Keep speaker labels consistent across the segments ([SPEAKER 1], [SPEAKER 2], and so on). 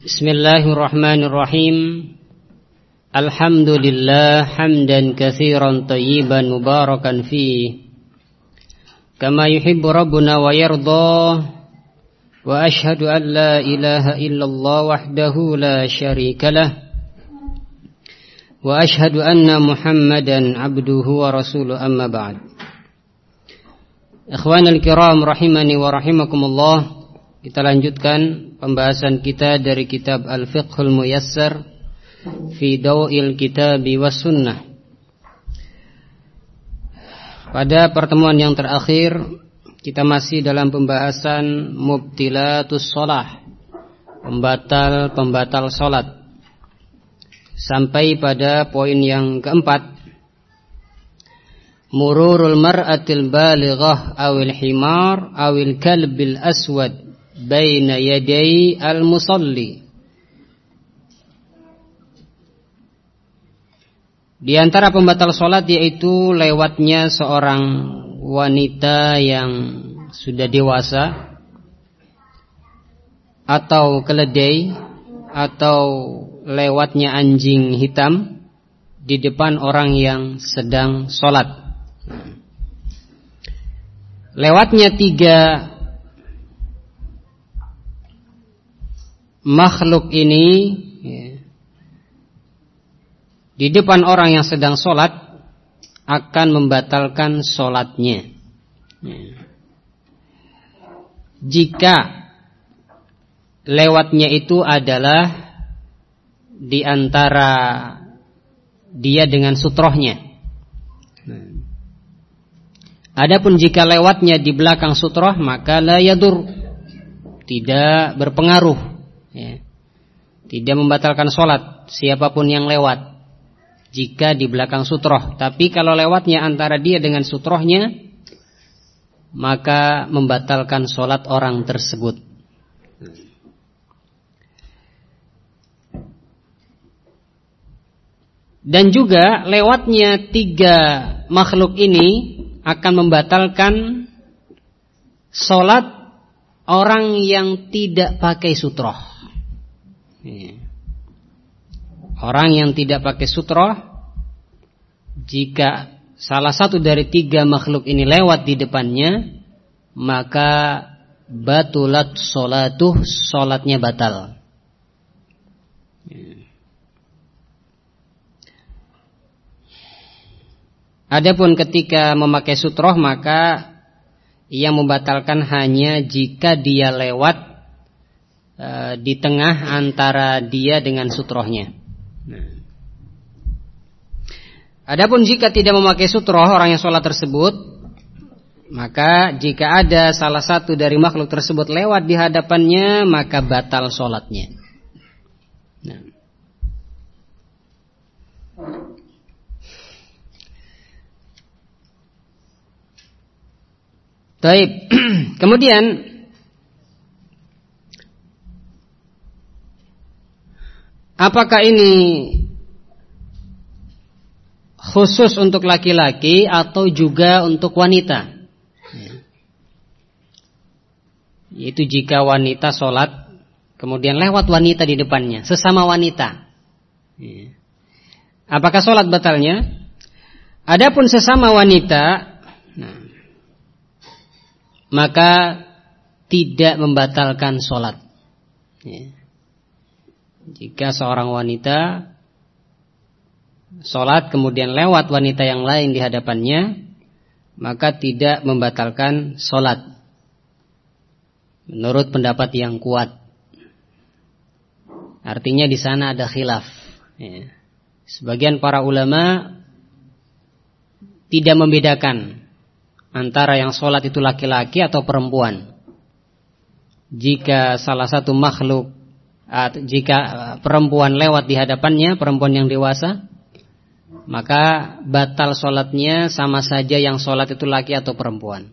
[SPEAKER 1] Bismillahirrahmanirrahim. Alhamdulillah hamdan kathiran tayyiban mubarakan fi kama yuhibbu rabbuna wa yarda wa ashhadu an la ilaha illallah wahdahu la syarikalah wa ashhadu anna muhammadan abduhu wa rasuluhu amma ba'd. Ikhwanul kiram rahimani wa rahimakumullah. Kita lanjutkan pembahasan kita dari kitab Al-Fiqhul Muyassar fi Dawil Kitab was Sunnah. Pada pertemuan yang terakhir kita masih dalam pembahasan mubtilatus shalah, pembatal-pembatal salat. Sampai pada poin yang keempat Mururul mar'atil balighah awil himar awil kalbil aswad baina yaday al-musalli. Di antara pembatal sholat yaitu lewatnya seorang wanita yang sudah dewasa atau keledai atau lewatnya anjing hitam di depan orang yang sedang sholat. Lewatnya tiga makhluk ini ya, di depan orang yang sedang sholat akan membatalkan sholatnya. Ya. Jika lewatnya itu adalah di antara dia dengan sutrohnya. Adapun jika lewatnya di belakang sutroh maka la yadur tidak berpengaruh ya. Tidak membatalkan sholat siapa pun yang lewat jika di belakang sutroh. Tapi kalau lewatnya antara dia dengan sutrohnya, maka membatalkan sholat orang tersebut. Dan juga lewatnya tiga makhluk ini akan membatalkan sholat orang yang tidak pakai sutroh. Iya. Orang yang tidak pakai sutroh Jika salah satu dari tiga makhluk ini lewat di depannya Maka batulat solatuh Solatnya batal iya. Adapun ketika memakai sutroh maka ia membatalkan hanya jika dia lewat e, di tengah antara dia dengan sutrohnya. Nah. Adapun jika tidak memakai sutroh orang yang sholat tersebut, maka jika ada salah satu dari makhluk tersebut lewat di hadapannya, maka batal sholatnya. Nah. Taib. Kemudian Apakah ini khusus untuk laki-laki atau juga untuk wanita? Itu jika wanita sholat kemudian lewat wanita di depannya, sesama wanita. Apakah sholat batalnya? Adapun sesama wanita, nah, maka tidak membatalkan sholat. Ya. Jika seorang wanita Sholat kemudian lewat wanita yang lain di hadapannya Maka tidak membatalkan sholat. Menurut pendapat yang kuat. Artinya di sana ada khilaf. Ya. Sebagian para ulama Tidak membedakan Antara yang sholat itu laki-laki atau perempuan. Jika salah satu makhluk jika eh, perempuan lewat di hadapannya, perempuan yang dewasa, maka batal sholatnya sama saja yang sholat itu laki atau perempuan.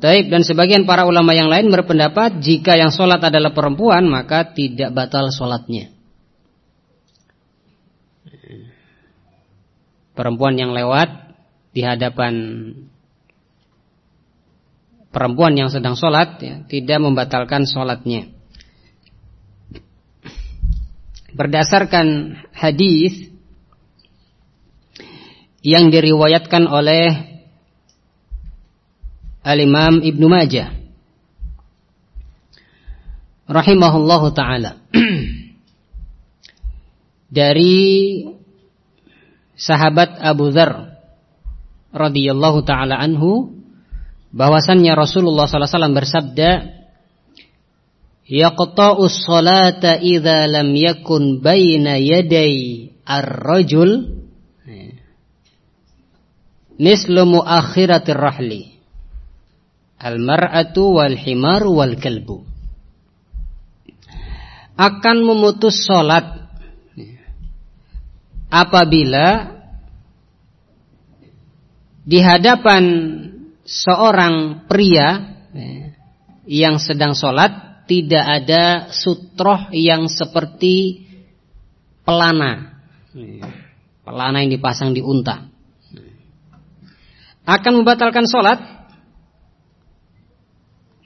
[SPEAKER 1] Taib dan sebagian para ulama yang lain berpendapat jika yang sholat adalah perempuan maka tidak batal sholatnya. Perempuan yang lewat di hadapan perempuan yang sedang sholat ya, tidak membatalkan sholatnya. Berdasarkan hadis yang diriwayatkan oleh Al-Imam Ibnu Majah. Rahimahullahu taala. Dari sahabat Abu Dzar radhiyallahu taala anhu bahwasannya Rasulullah sallallahu alaihi wasallam bersabda yaqta'us salata idza lam yakun baina yaday ar-rajul. Mislu muakhiratir rahli. Al-mar'atu wal himaru wal kalbu akan memutus salat apabila di hadapan seorang pria yang sedang sholat tidak ada sutroh yang seperti pelana. Pelana yang dipasang di unta. Akan membatalkan sholat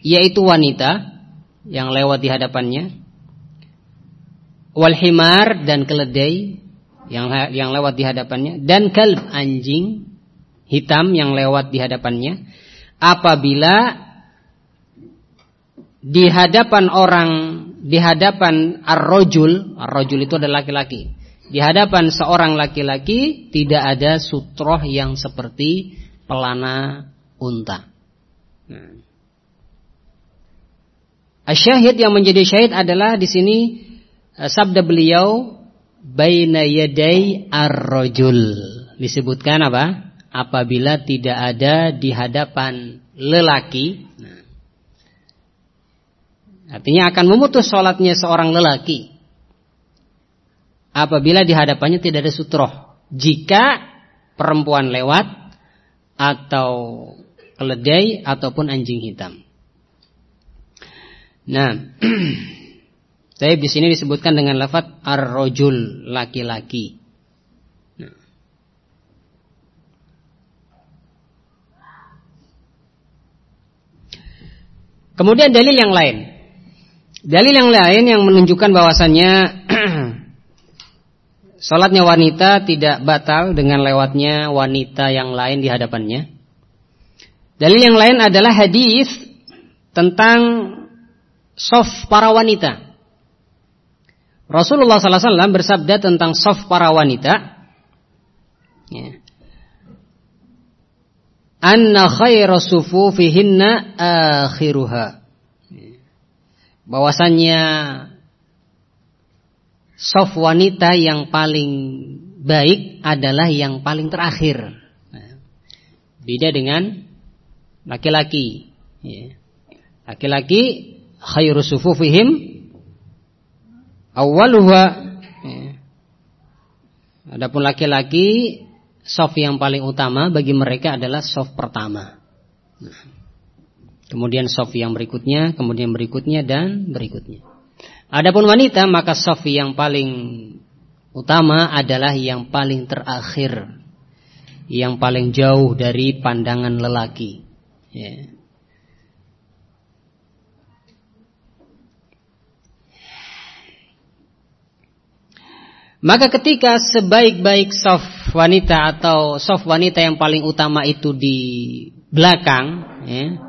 [SPEAKER 1] yaitu wanita yang lewat di hadapannya walhimar dan keledai yang yang lewat di hadapannya dan kalb anjing hitam yang lewat di hadapannya apabila di hadapan orang di hadapan ar-rajul ar-rajul itu adalah laki-laki. Di hadapan seorang laki-laki tidak ada sutroh yang seperti pelana unta. Nah. Asyahid yang menjadi syahid adalah di sini eh, sabda beliau baina yaday ar-rajul disebutkan apa? Apabila tidak ada di hadapan lelaki. Nah, artinya akan memutus sholatnya seorang lelaki apabila di hadapannya tidak ada sutroh jika perempuan lewat atau keledai ataupun anjing hitam nah Tapi di sini disebutkan dengan lafaz ar-rajul laki-laki. Kemudian dalil yang lain. Dalil yang lain yang menunjukkan bahwasannya Salatnya wanita tidak batal dengan lewatnya wanita yang lain di hadapannya. Dalil yang lain adalah hadis tentang soft para wanita. Rasulullah SAW bersabda tentang soft para wanita. Ya anna khaira sufufihinna akhiruha. Bahwasannya soft wanita yang paling baik adalah yang paling terakhir. Beda dengan laki-laki. Laki-laki khairu sufufihim awwaluha. Adapun laki-laki soft yang paling utama bagi mereka adalah soft pertama. Kemudian soft yang berikutnya, kemudian berikutnya dan berikutnya. Adapun wanita maka soft yang paling utama adalah yang paling terakhir, yang paling jauh dari pandangan lelaki. Ya. Maka ketika sebaik-baik soft wanita atau soft wanita yang paling utama itu di belakang, ya,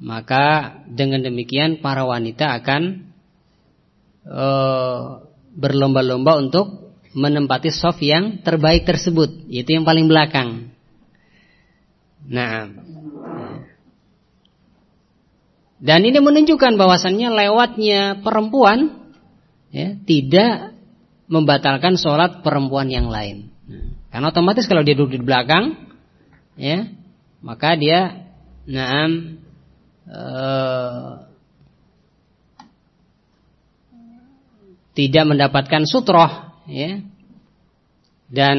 [SPEAKER 1] maka dengan demikian para wanita akan uh, berlomba-lomba untuk menempati soft yang terbaik tersebut, yaitu yang paling belakang. Nah, dan ini menunjukkan bahwasannya lewatnya perempuan ya, tidak membatalkan sholat perempuan yang lain. Karena otomatis kalau dia duduk di belakang, ya, maka dia naam uh, tidak mendapatkan sutroh, ya, dan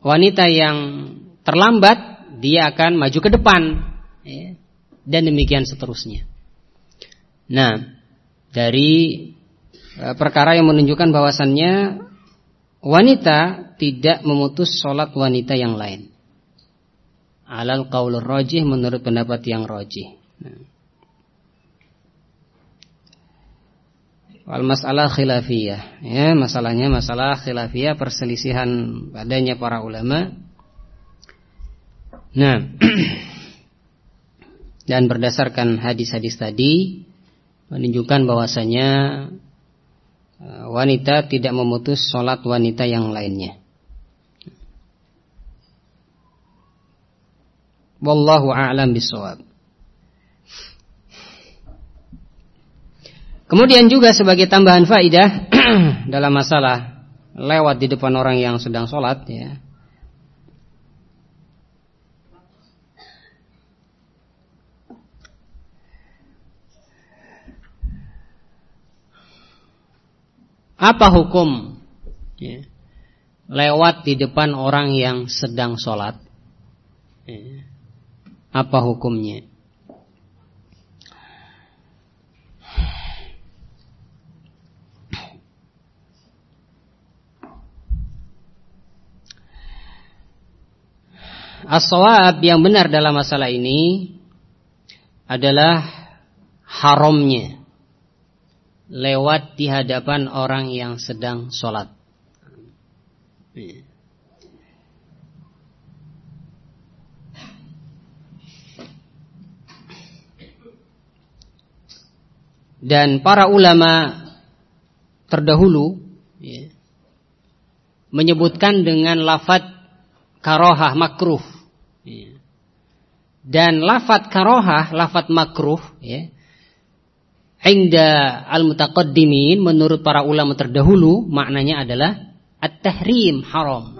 [SPEAKER 1] wanita yang terlambat dia akan maju ke depan, ya, dan demikian seterusnya. Nah, dari Eh, perkara yang menunjukkan bahwasannya wanita tidak memutus sholat wanita yang lain. Alal qaulur rajih menurut pendapat yang rajih. Wal masalah khilafiyah. Ya, masalahnya masalah khilafiyah perselisihan padanya para ulama. Nah, dan berdasarkan hadis-hadis tadi menunjukkan bahwasanya eh, wanita tidak memutus sholat wanita yang lainnya. Wallahu a'lam bishawab. Kemudian juga sebagai tambahan faidah dalam masalah lewat di depan orang yang sedang sholat ya. Apa hukum ya, lewat di depan orang yang sedang sholat? Ya, apa hukumnya? as yang benar dalam masalah ini adalah haramnya lewat di hadapan orang yang sedang sholat. Dan para ulama terdahulu ya, menyebutkan dengan lafad karohah makruh Iya. Dan lafat karohah, lafat makruh, ya. Hingga al-mutaqaddimin menurut para ulama terdahulu maknanya adalah at-tahrim haram.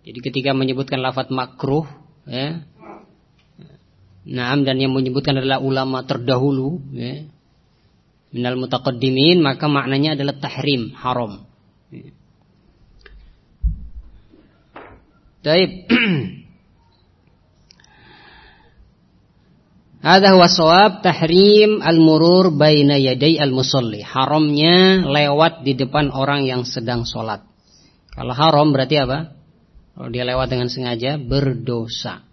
[SPEAKER 1] Jadi ketika menyebutkan lafat makruh, ya, Naam dan yang menyebutkan adalah ulama terdahulu, ya, minal mutaqaddimin maka maknanya adalah tahrim haram. Ya. Taib. Ada huwa sawab tahrim al-murur baina yaday al-musalli. Haramnya lewat di depan orang yang sedang sholat. Kalau haram berarti apa? Kalau dia lewat dengan sengaja berdosa.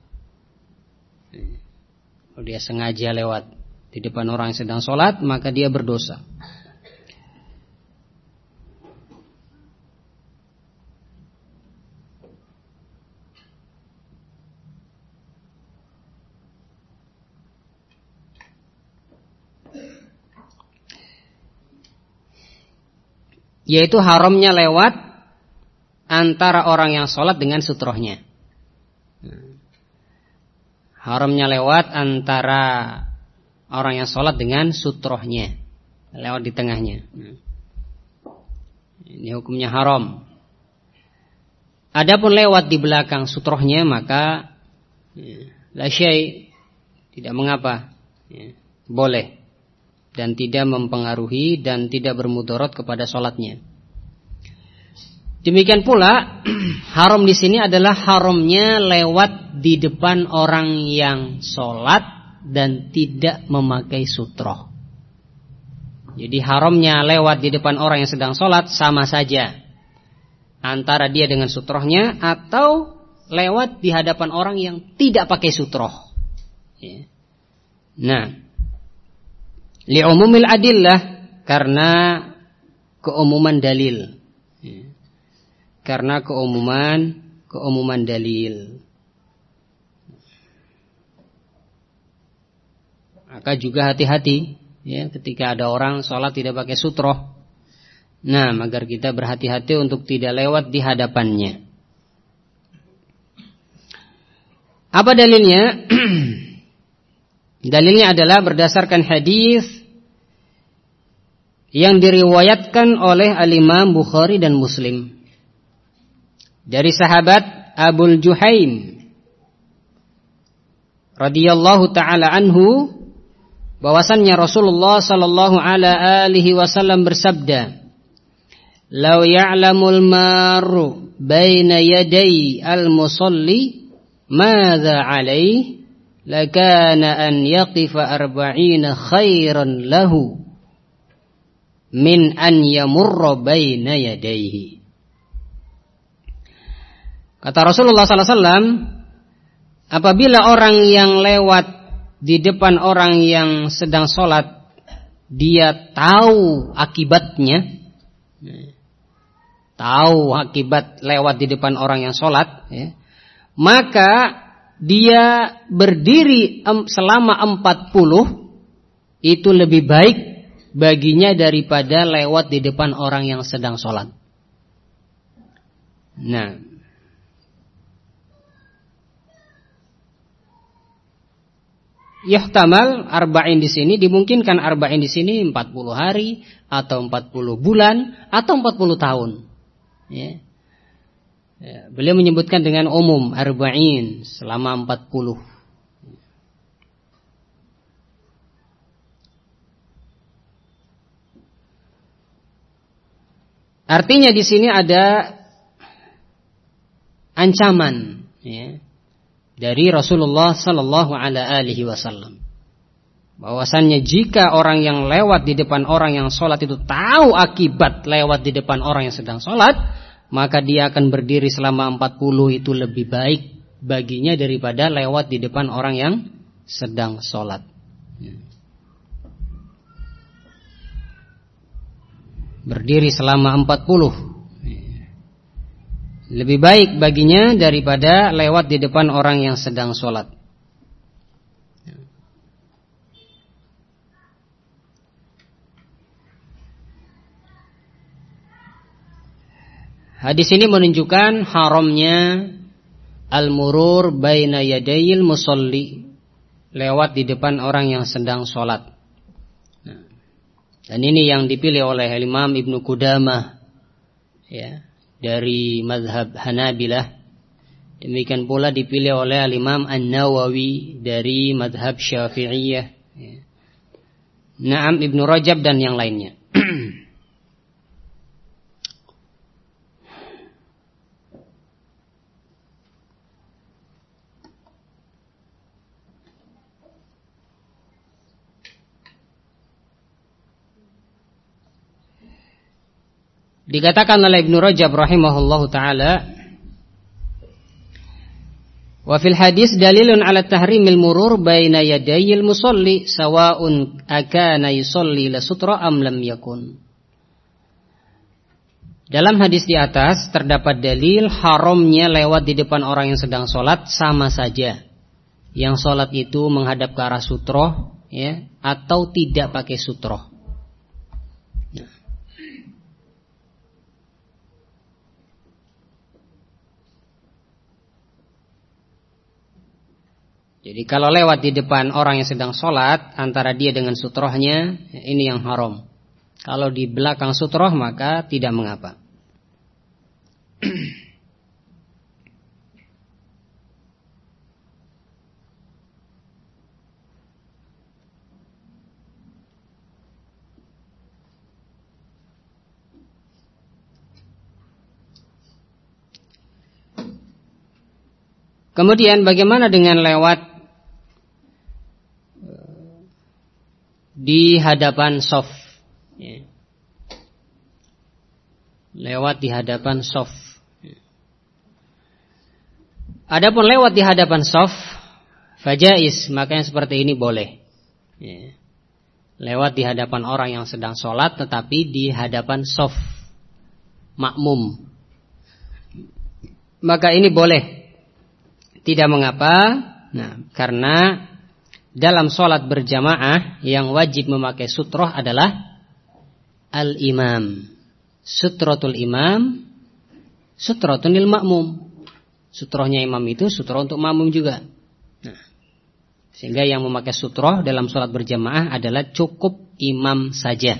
[SPEAKER 1] Kalau dia sengaja lewat di depan orang yang sedang sholat maka dia berdosa. Yaitu haramnya lewat antara orang yang sholat dengan sutrohnya. Haramnya lewat antara orang yang sholat dengan sutrohnya. Lewat di tengahnya. Ini hukumnya haram. Adapun lewat di belakang sutrohnya maka ya, la syai tidak mengapa. Ya, boleh dan tidak mempengaruhi dan tidak bermudarat kepada sholatnya. Demikian pula haram di sini adalah haramnya lewat di depan orang yang sholat dan tidak memakai sutroh. Jadi haramnya lewat di depan orang yang sedang sholat sama saja antara dia dengan sutrohnya atau lewat di hadapan orang yang tidak pakai sutroh. Ya. Nah, li'umumil adillah karena keumuman dalil. Karena keumuman keumuman dalil. Maka juga hati-hati ya ketika ada orang sholat tidak pakai sutroh. Nah, agar kita berhati-hati untuk tidak lewat di hadapannya. Apa dalilnya? Dalilnya adalah berdasarkan hadis yang diriwayatkan oleh al-Imam Bukhari dan Muslim dari sahabat Abul Juhaim radhiyallahu taala anhu bahwasannya Rasulullah sallallahu alaihi wasallam bersabda Lau ya'lamul maru baina yaday al-musalli madza alaihi lakana an yaqifa arba'ina khairan lahu min an yamurra baina yadayhi. Kata Rasulullah SAW, apabila orang yang lewat di depan orang yang sedang sholat, dia tahu akibatnya, tahu akibat lewat di depan orang yang sholat, ya, maka dia berdiri selama 40 itu lebih baik baginya daripada lewat di depan orang yang sedang sholat. Nah, Yahtamal arba'in di sini dimungkinkan arba'in di sini 40 hari atau 40 bulan atau 40 tahun. Ya. Ya, beliau menyebutkan dengan umum arba'in selama 40. Artinya di sini ada ancaman ya, dari Rasulullah Sallallahu Alaihi Wasallam. Bahwasannya jika orang yang lewat di depan orang yang sholat itu tahu akibat lewat di depan orang yang sedang sholat, maka dia akan berdiri selama 40 itu lebih baik baginya daripada lewat di depan orang yang sedang sholat. Berdiri selama 40 lebih baik baginya daripada lewat di depan orang yang sedang sholat. Hadis ini menunjukkan haramnya al-murur baina yadayil musalli lewat di depan orang yang sedang sholat. Dan ini yang dipilih oleh Imam Ibnu Qudamah ya dari mazhab Hanabilah. Demikian pula dipilih oleh Imam An-Nawawi dari mazhab Syafi'iyah. Naam Ibnu Rajab dan yang lainnya. Dikatakan oleh Ibnu Rajab rahimahullahu taala Wa fil hadis dalilun ala tahrimil murur baina yadayil musalli sawa'un akana yusalli la sutra am lam yakun. Dalam hadis di atas terdapat dalil haramnya lewat di depan orang yang sedang sholat sama saja. Yang sholat itu menghadap ke arah sutroh ya, atau tidak pakai sutroh. Jadi kalau lewat di depan orang yang sedang sholat antara dia dengan sutrohnya ini yang haram. Kalau di belakang sutroh maka tidak mengapa. Kemudian bagaimana dengan lewat di hadapan soft. Ya. Lewat di hadapan soft. Ya. Adapun lewat di hadapan soft, fajais, maka yang seperti ini boleh. Ya. Lewat di hadapan orang yang sedang sholat, tetapi di hadapan soft, makmum. Maka ini boleh. Tidak mengapa, nah, karena dalam sholat berjamaah yang wajib memakai sutroh adalah al-imam. Sutrotul imam, sutrotul makmum. Sutrohnya imam itu sutroh untuk makmum juga. Nah, sehingga yang memakai sutroh dalam sholat berjamaah adalah cukup imam saja.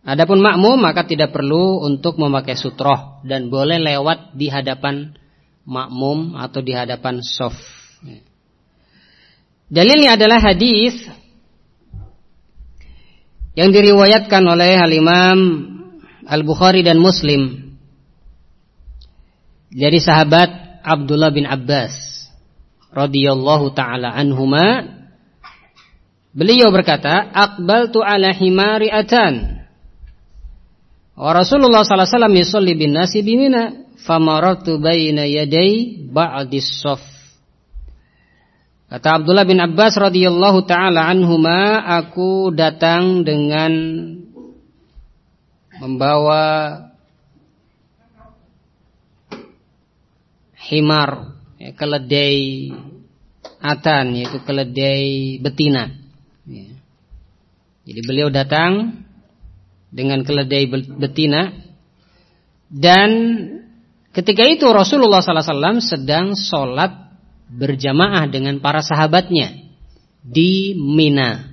[SPEAKER 1] Adapun makmum maka tidak perlu untuk memakai sutroh dan boleh lewat di hadapan makmum atau di hadapan sof. Dalilnya adalah hadis yang diriwayatkan oleh Al Imam Al Bukhari dan Muslim dari sahabat Abdullah bin Abbas radhiyallahu taala anhuma beliau berkata aqbaltu ala himari atan Wa Rasulullah sallallahu alaihi wasallam yusalli bin nasi bimina famaratu baina yaday ba'dis saf. Kata Abdullah bin Abbas radhiyallahu taala anhuma, aku datang dengan membawa himar, ya, keledai atan yaitu keledai betina. Ya. Jadi beliau datang dengan keledai betina dan ketika itu Rasulullah SAW sedang sholat berjamaah dengan para sahabatnya di Mina.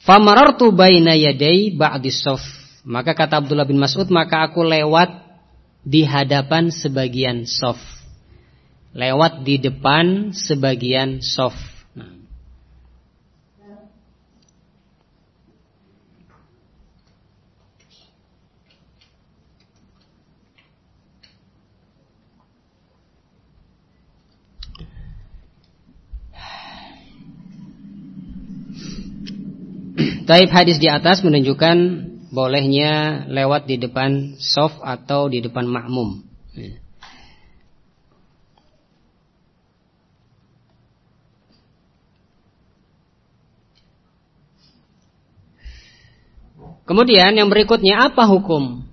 [SPEAKER 1] Famarartu baina yaday ba'di Maka kata Abdullah bin Mas'ud, maka aku lewat di hadapan sebagian sof. Lewat di depan sebagian sof. Taib hadis di atas menunjukkan bolehnya lewat di depan soft atau di depan makmum. Kemudian yang berikutnya apa hukum?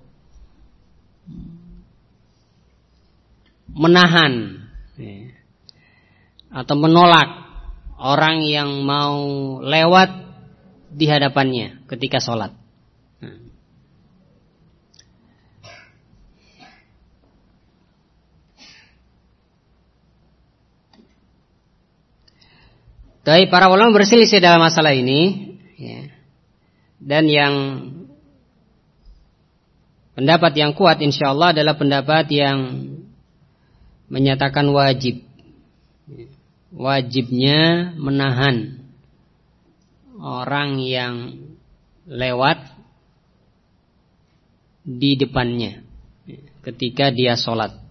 [SPEAKER 1] Menahan atau menolak orang yang mau lewat di hadapannya ketika sholat. Tapi para ulama berselisih dalam masalah ini ya. Dan yang Pendapat yang kuat insya Allah adalah pendapat yang Menyatakan wajib Wajibnya menahan orang yang lewat di depannya ketika dia sholat.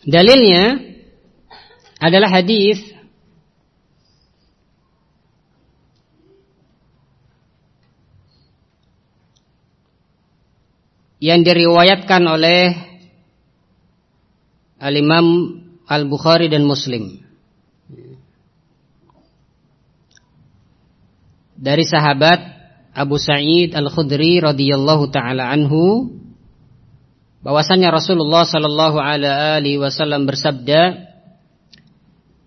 [SPEAKER 1] Dalilnya adalah hadis yang diriwayatkan oleh Al-Imam Al-Bukhari dan Muslim. Dari sahabat Abu Sa'id Al-Khudri radhiyallahu taala anhu bahwasanya Rasulullah sallallahu alaihi wasallam bersabda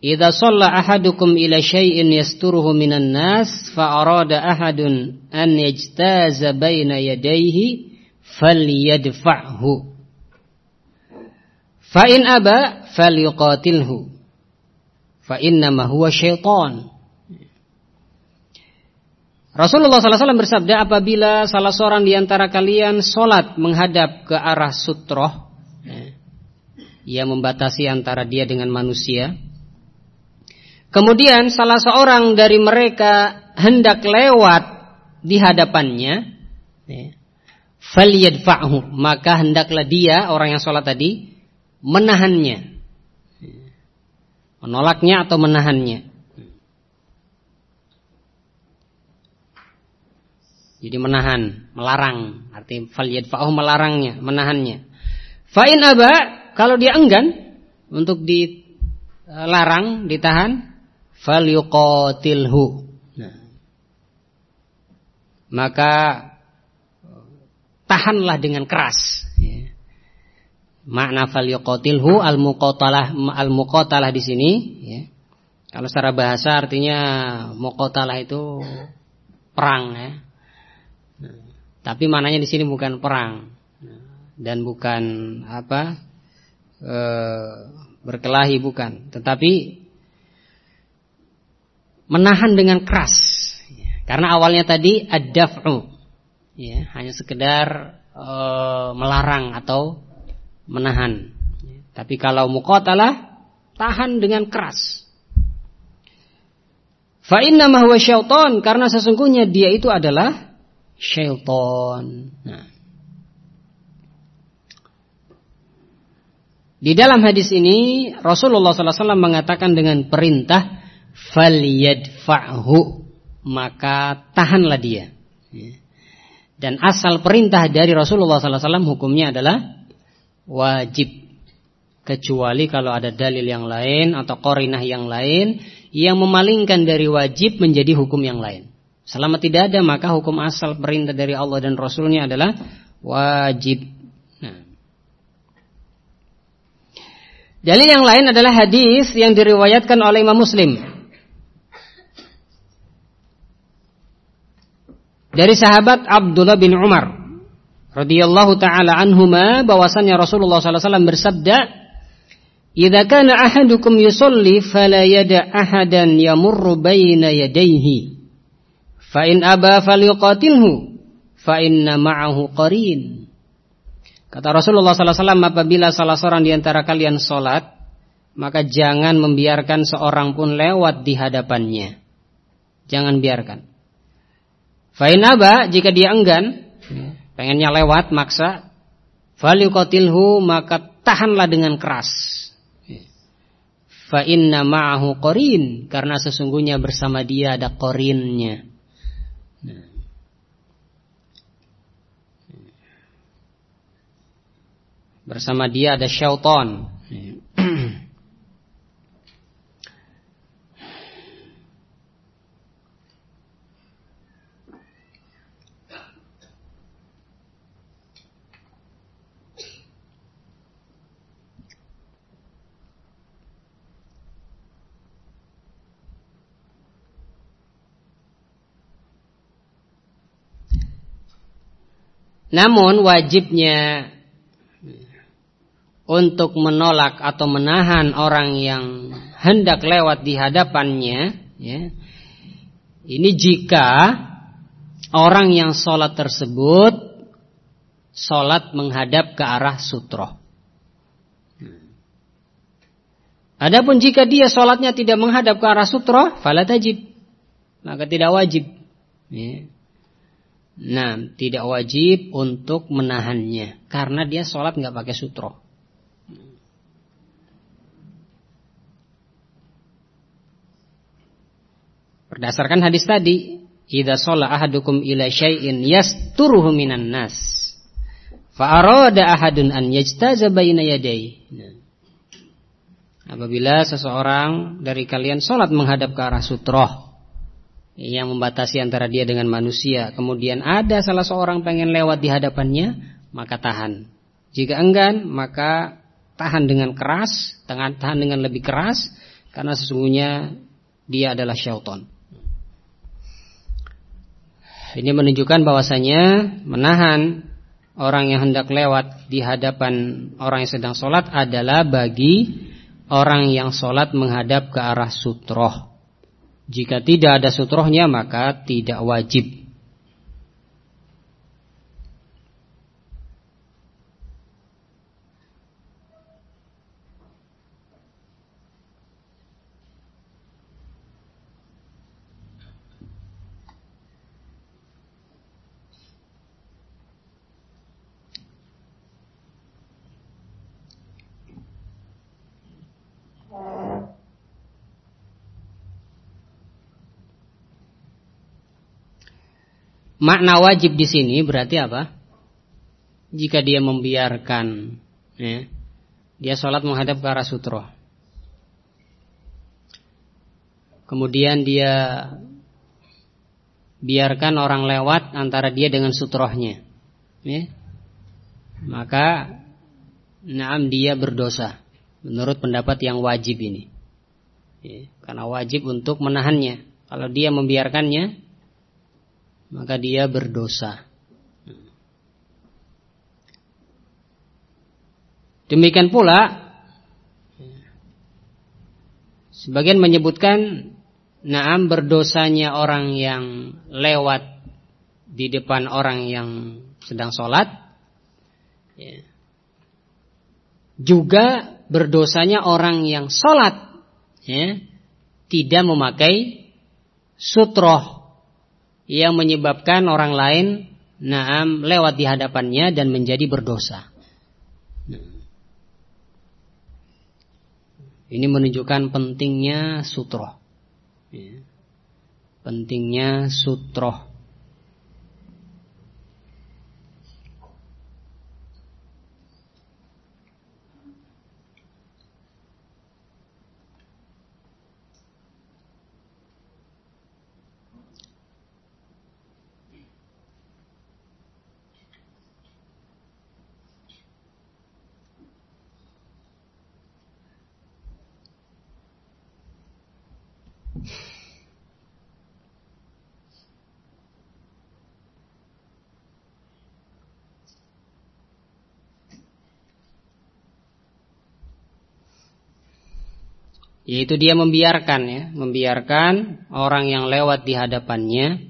[SPEAKER 1] Idza shalla ahadukum ila syai'in yasturuhu minan nas fa arada ahadun an yajtaza baina yadayhi falyadfa'hu. Fa in aba falyuqatilhu. Fa innama huwa syaitan. Rasulullah SAW bersabda apabila salah seorang di antara kalian sholat menghadap ke arah sutroh ia membatasi antara dia dengan manusia. Kemudian salah seorang dari mereka hendak lewat di hadapannya falyadfa'hu maka hendaklah dia orang yang sholat tadi menahannya. Menolaknya atau menahannya. Jadi menahan melarang. Arti falyadfa'hu melarangnya menahannya. Fa'in aba kalau dia enggan untuk dilarang ditahan falyuqatilhu nah. maka tahanlah dengan keras. Ya. Makna fal yuqatilhu al muqatalah al muqatalah di sini ya. Kalau secara bahasa artinya muqatalah itu perang ya. Tapi maknanya di sini bukan perang dan bukan apa e, berkelahi bukan, tetapi menahan dengan keras. Karena awalnya tadi ad-daf'u ya hanya sekedar e, melarang atau menahan. Tapi kalau muqatalah tahan dengan keras. Fa inna huwa syaitan karena sesungguhnya dia itu adalah syaitan. Nah. Di dalam hadis ini Rasulullah SAW mengatakan dengan perintah falyadfa'hu maka tahanlah dia. Dan asal perintah dari Rasulullah SAW hukumnya adalah wajib kecuali kalau ada dalil yang lain atau korinah yang lain yang memalingkan dari wajib menjadi hukum yang lain. Selama tidak ada maka hukum asal perintah dari Allah dan Rasulnya adalah wajib. Dalil yang lain adalah hadis yang diriwayatkan oleh Imam Muslim. Dari sahabat Abdullah bin Umar radhiyallahu taala anhuma bahwasanya Rasulullah sallallahu alaihi wasallam bersabda, "Idza kana ahadukum yusalli fala yada ahadan yamurru baina yadayhi. Fa in aba falyuqatilhu fa inna ma'ahu qarin." Kata Rasulullah SAW, apabila salah seorang di antara kalian sholat, maka jangan membiarkan seorang pun lewat di hadapannya. Jangan biarkan. Fainaba jika dia enggan, pengennya lewat maksa, falyuqatilhu maka tahanlah dengan keras. Fa inna ma'ahu qarin karena sesungguhnya bersama dia ada qarinnya. Nah. Bersama dia ada syaitan. Namun wajibnya untuk menolak atau menahan orang yang hendak lewat di hadapannya ya, ini jika orang yang sholat tersebut sholat menghadap ke arah sutroh Adapun jika dia sholatnya tidak menghadap ke arah sutroh fala tajib maka tidak wajib ya. Nah, tidak wajib untuk menahannya karena dia sholat nggak pakai sutroh. Berdasarkan hadis tadi, "Idza shalla ahadukum ila syai'in yasturuhu minan nas." Fa arada ahadun an yajtaza baina yadayhi. Nah. Apabila seseorang dari kalian sholat menghadap ke arah sutroh yang membatasi antara dia dengan manusia, kemudian ada salah seorang pengen lewat di hadapannya, maka tahan. Jika enggan, maka tahan dengan keras, tahan dengan lebih keras, karena sesungguhnya dia adalah syaitan. Ini menunjukkan bahwasanya menahan orang yang hendak lewat di hadapan orang yang sedang sholat adalah bagi orang yang sholat menghadap ke arah sutroh. Jika tidak ada sutrohnya maka tidak wajib Makna wajib di sini berarti apa? Jika dia membiarkan ya, dia sholat menghadap ke arah sutro. Kemudian dia biarkan orang lewat antara dia dengan sutrohnya. Ya. Maka naam dia berdosa menurut pendapat yang wajib ini. Ya, karena wajib untuk menahannya. Kalau dia membiarkannya, maka dia berdosa. Demikian pula sebagian menyebutkan naam berdosanya orang yang lewat di depan orang yang sedang sholat ya. juga berdosanya orang yang sholat ya, tidak memakai sutroh yang menyebabkan orang lain naam lewat di hadapannya dan menjadi berdosa. Ini menunjukkan pentingnya sutroh. Ya. Pentingnya sutroh. Yaitu dia membiarkan ya, membiarkan orang yang lewat di hadapannya.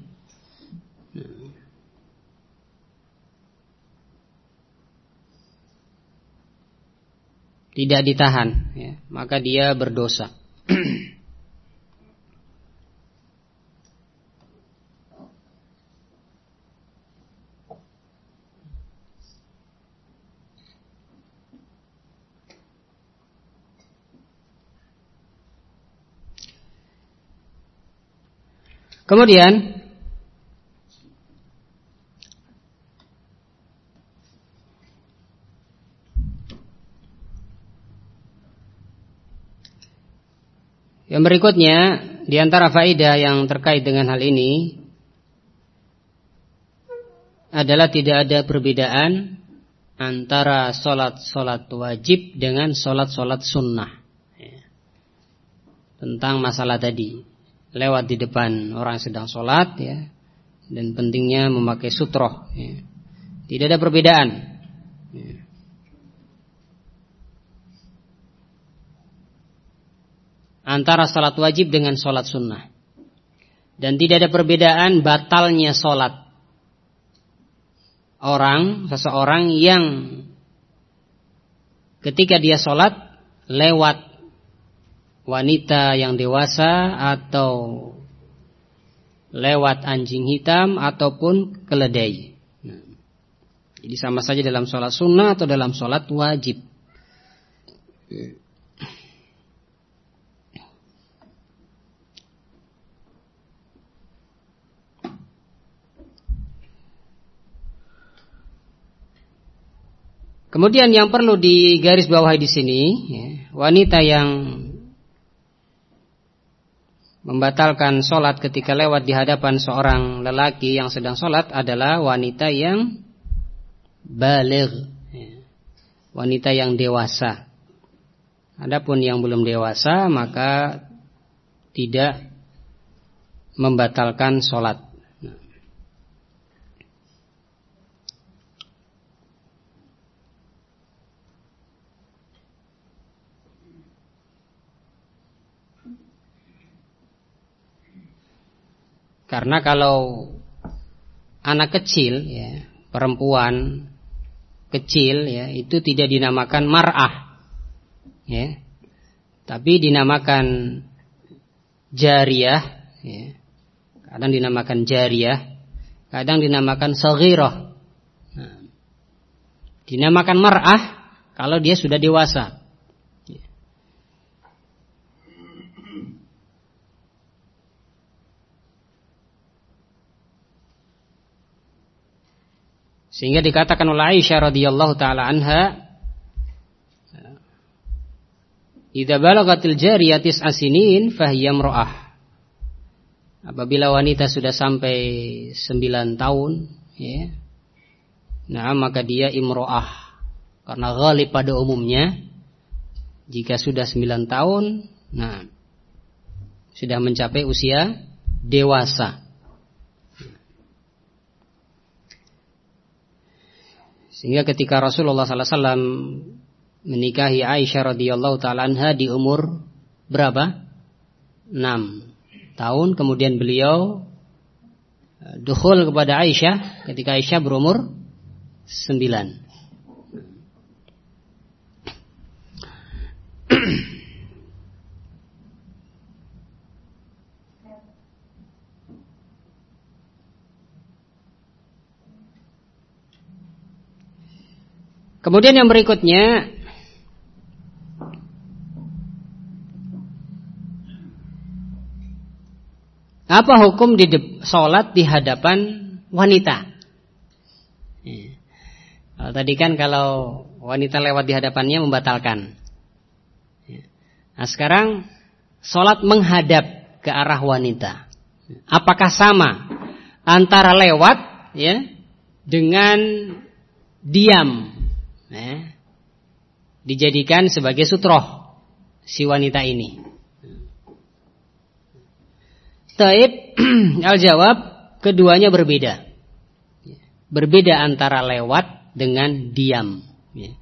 [SPEAKER 1] Tidak ditahan, ya, maka dia berdosa. Kemudian Yang berikutnya di antara faedah yang terkait dengan hal ini adalah tidak ada perbedaan antara solat-solat wajib dengan solat-solat sunnah ya. tentang masalah tadi lewat di depan orang yang sedang sholat ya dan pentingnya memakai sutroh ya. tidak ada perbedaan ya. antara sholat wajib dengan sholat sunnah dan tidak ada perbedaan batalnya sholat orang seseorang yang ketika dia sholat lewat wanita yang dewasa atau lewat anjing hitam ataupun keledai. Nah, jadi sama saja dalam sholat sunnah atau dalam sholat wajib. Kemudian yang perlu digarisbawahi di sini, ya, wanita yang membatalkan sholat ketika lewat di hadapan seorang lelaki yang sedang sholat adalah wanita yang balik, ya. wanita yang dewasa. Adapun yang belum dewasa maka tidak membatalkan sholat. Karena kalau anak kecil ya, perempuan kecil ya, itu tidak dinamakan mar'ah. Ya. Tapi dinamakan jariyah ya. Kadang dinamakan jariyah, kadang dinamakan saghirah. Nah, dinamakan mar'ah kalau dia sudah dewasa. Sehingga dikatakan oleh Aisyah radhiyallahu taala anha Idza balagatil jariyatis asinin fahiya. Apabila wanita sudah sampai 9 tahun ya. Nah, maka dia imro'ah. Karena ghalib pada umumnya jika sudah 9 tahun, nah sudah mencapai usia dewasa. Sehingga ketika Rasulullah SAW menikahi Aisyah radhiyallahu taala anha di umur berapa? 6 tahun kemudian beliau eh, dukhul kepada Aisyah ketika Aisyah berumur 9. Kemudian yang berikutnya Apa hukum di sholat di hadapan wanita? Ya. Tadi kan kalau wanita lewat di hadapannya membatalkan. Ya. Nah sekarang sholat menghadap ke arah wanita. Apakah sama antara lewat ya dengan diam? Ya, dijadikan sebagai sutroh si wanita ini. Taib al-jawab keduanya berbeda. Berbeda antara lewat dengan diam. Ya.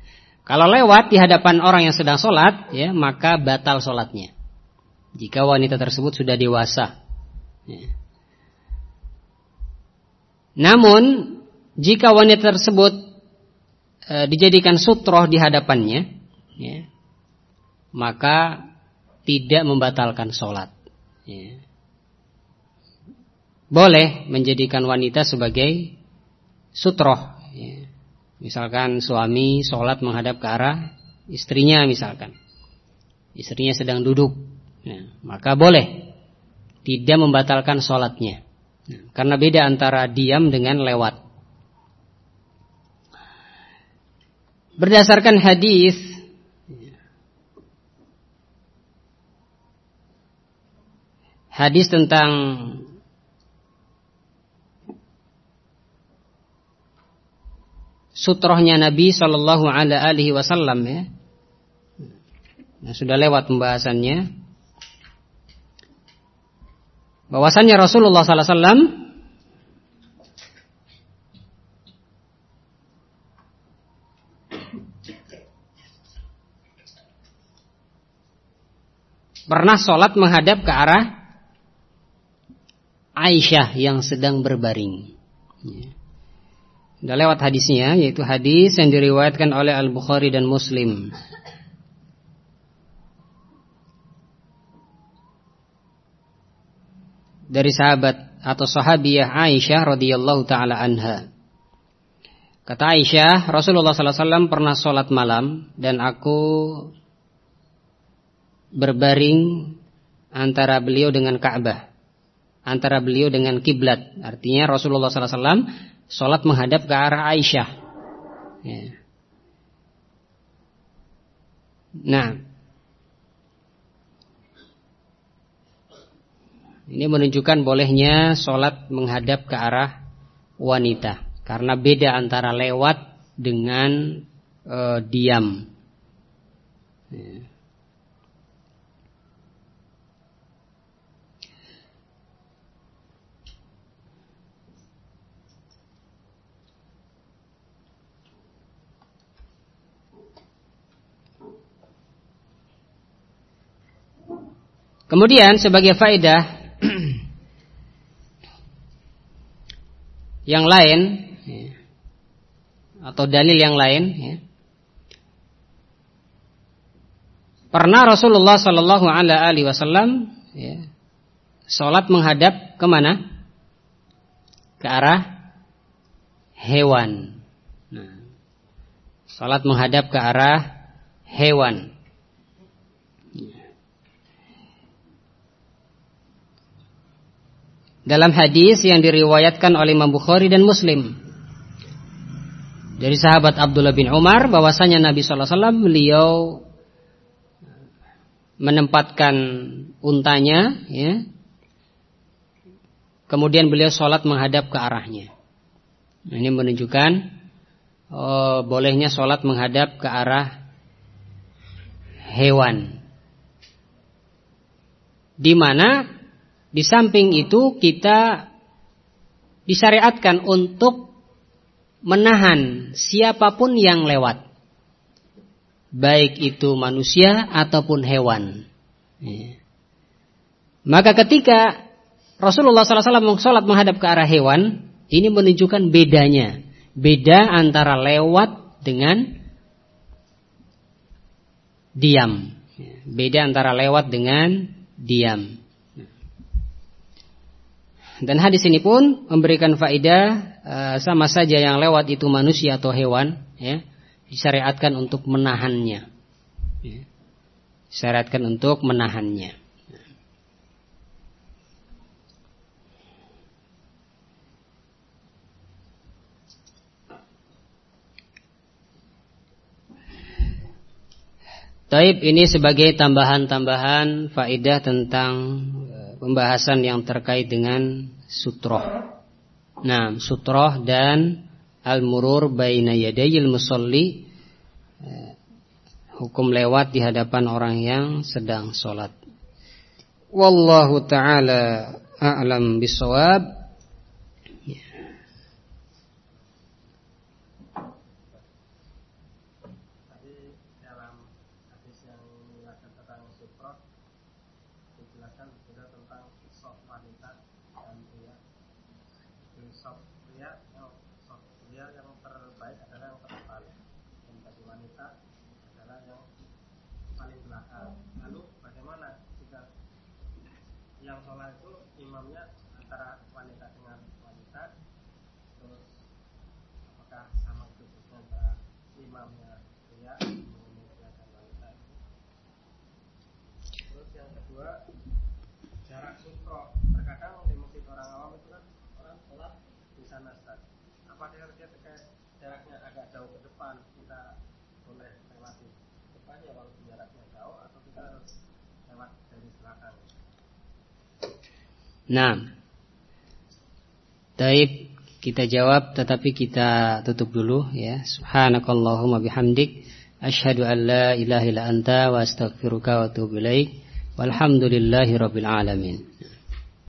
[SPEAKER 1] Kalau lewat di hadapan orang yang sedang sholat, ya, maka batal sholatnya. Jika wanita tersebut sudah dewasa. Ya. Namun, jika wanita tersebut e, dijadikan sutroh di hadapannya, ya, maka tidak membatalkan sholat. Ya boleh menjadikan wanita sebagai sutroh. Ya. Misalkan suami sholat menghadap ke arah istrinya misalkan. Istrinya sedang duduk. Ya. Maka boleh. Tidak membatalkan sholatnya. Ya. Karena beda antara diam dengan lewat. Berdasarkan hadis hadis tentang sutrohnya Nabi Shallallahu Alaihi Wasallam ya. Nah, sudah lewat pembahasannya. Bahwasannya Rasulullah Sallallahu Alaihi Wasallam pernah sholat menghadap ke arah Aisyah yang sedang berbaring. Ya. Sudah lewat hadisnya yaitu hadis yang diriwayatkan oleh Al-Bukhari dan Muslim. Dari sahabat atau sahabiyah Aisyah radhiyallahu taala anha. Kata Aisyah, Rasulullah sallallahu alaihi wasallam pernah sholat malam dan aku berbaring antara beliau dengan Ka'bah, antara beliau dengan kiblat. Artinya Rasulullah wasallam Sholat menghadap ke arah Aisyah. Ya. Nah, ini menunjukkan bolehnya sholat menghadap ke arah wanita, karena beda antara lewat dengan e, diam. Ya. Kemudian sebagai faedah yang lain ya, atau dalil yang lain ya, pernah Rasulullah Shallallahu Alaihi Wasallam ya, sholat menghadap ke mana? Ke arah hewan. Nah, sholat menghadap ke arah hewan. Dalam hadis yang diriwayatkan oleh Imam Bukhari dan Muslim. Dari sahabat Abdullah bin Umar bahwasanya Nabi wasallam beliau menempatkan untanya ya. Kemudian beliau sholat menghadap ke arahnya. Ini menunjukkan oh, bolehnya sholat menghadap ke arah hewan. Di mana di samping itu kita disyariatkan untuk menahan siapa pun yang lewat. Baik itu manusia ataupun hewan. Ya. Maka ketika Rasulullah SAW sholat menghadap ke arah hewan, ini menunjukkan bedanya. Beda antara lewat dengan diam. Ya. Beda antara lewat dengan diam. Dan hadis ini pun memberikan faedah uh, sama saja yang lewat itu manusia atau hewan, ya. disyariatkan untuk menahannya. Ya. Disyariatkan untuk menahannya. Taib ini sebagai tambahan-tambahan faidah tentang eh, pembahasan yang terkait dengan sutroh. Nah, sutroh dan al-murur baina yadayil musalli eh, hukum lewat di hadapan orang yang sedang sholat. Wallahu taala a'lam bisawab. Nah, Taib kita jawab tetapi kita tutup dulu ya. Subhanakallahumma bihamdik asyhadu an la ilaha illa anta wa astaghfiruka wa atubu ilaik. Walhamdulillahi rabbil alamin.